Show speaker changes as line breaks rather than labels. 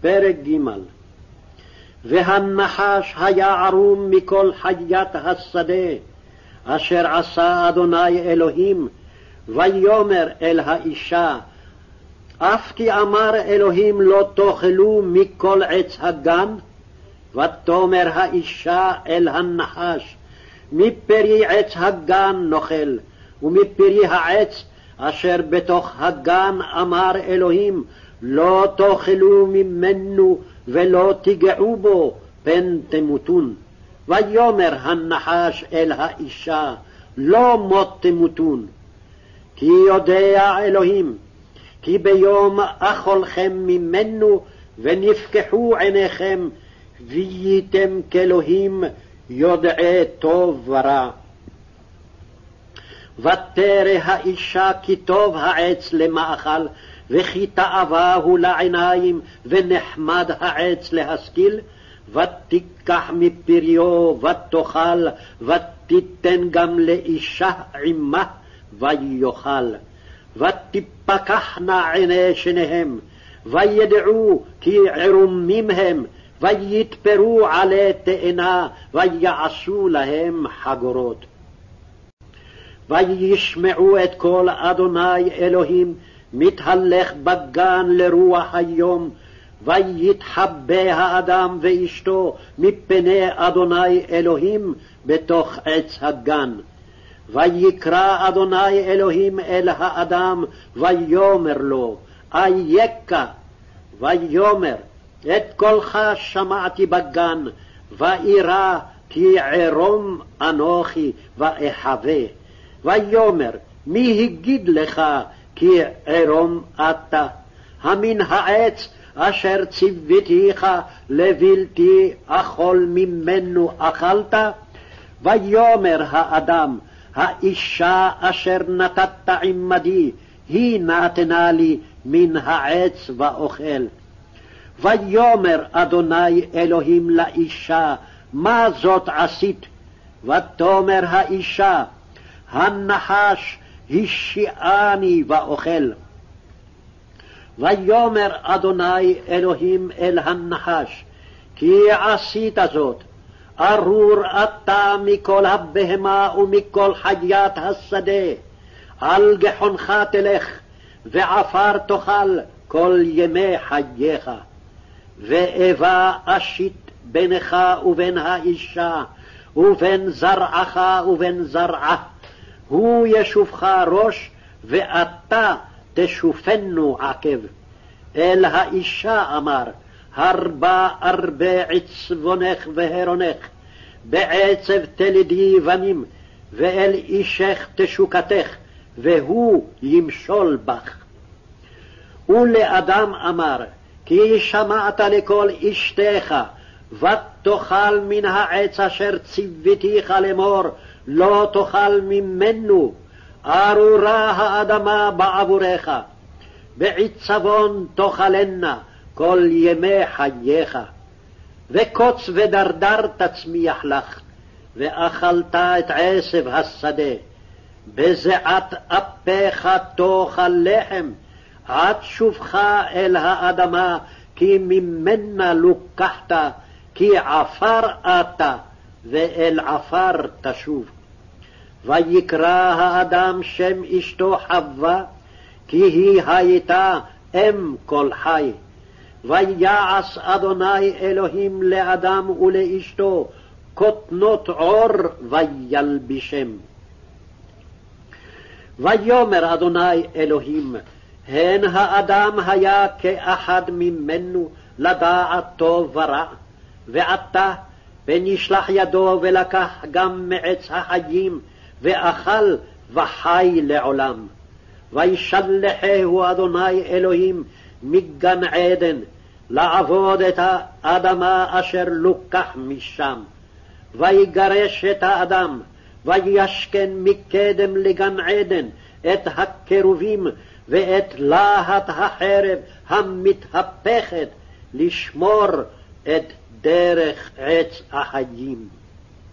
פרק ג' והנחש היה ערום מכל חיית השדה, אשר עשה אדוני אלוהים, ויאמר אל האישה, אף כי אמר אלוהים לא תאכלו מכל עץ הגן, ותאמר האישה אל הנחש, מפרי עץ הגן נאכל, ומפרי העץ אשר בתוך הגן אמר אלוהים, לא תאכלו ממנו ולא תיגעו בו, פן תמותון. ויאמר הנחש אל האישה, לא מות תמותון. כי יודע אלוהים, כי ביום אכולכם ממנו, ונפקחו עיניכם, והייתם כאלוהים יודעי טוב ורע. ותרא האישה כי טוב העץ למאכל, וכי תאווה הוא לעיניים, ונחמד העץ להשכיל, ותיקח מפריו ותאכל, ותיתן גם לאישה עמה, ויאכל. ותפקחנה עיני שניהם, וידעו כי ערומים הם, ויתפרו עלי תאנה, ויעשו להם חגורות. וישמעו את קול אדוני אלוהים, מתהלך בגן לרוח היום, ויתחבא האדם ואשתו מפני אדוני אלוהים בתוך עץ הגן. ויקרא אדוני אלוהים אל האדם, ויאמר לו, אייכה, ויאמר, את קולך שמעתי בגן, ואירא כי ערום אנוכי ואחווה. ויאמר, מי הגיד לך כי ערום אתה? המן העץ אשר ציוותיך לבלתי אכול ממנו אכלת? ויאמר האדם, האישה אשר נתת עמדי, היא נתנה לי מן העץ ואוכל. ויאמר אדוני אלוהים לאישה, מה זאת עשית? ותאמר האישה, הנחש השיעני ואוכל. ויאמר אדוני אלוהים אל הנחש, כי עשית זאת, ארור אתה מכל הבהמה ומכל חיית השדה, על גחונך תלך, ועפר תאכל כל ימי חייך. ואיבה אשית בינך ובין האישה, ובין זרעך ובין זרעה. הוא ישופך ראש, ואתה תשופנו עקב. אל האישה אמר, הרבה ארבה עצבונך והרונך, בעצב תלדי בנים, ואל אישך תשוקתך, והוא ימשול בך. ולאדם אמר, כי שמעת לקול אשתך, ותאכל מן העץ אשר ציוותיך לאמור, לא תאכל ממנו, ארורה האדמה בעבורך, בעצבון תאכלנה כל ימי חייך. וקוץ ודרדר תצמיח לך, ואכלת את עשב השדה. בזיעת אפיך תאכל לחם, עד שובך אל האדמה, כי ממנה לוקחת, כי עפר אתה, ואל עפר תשוב. ויקרא האדם שם אשתו חווה, כי היא הייתה אם כל חי. ויעש אדוני אלוהים לאדם ולאשתו כותנות עור וילבישם. ויאמר אדוני אלוהים, הן האדם היה כאחד ממנו לדעת טוב ורע, ועתה פן ישלח ידו ולקח גם מעץ החיים, ואכל וחי לעולם. וישלחהו אדוני אלוהים מגן עדן, לעבוד את האדמה אשר לוקח משם. ויגרש את האדם, וישכן מקדם לגן עדן את הקירובים ואת להט החרב המתהפכת לשמור את דרך עץ החיים.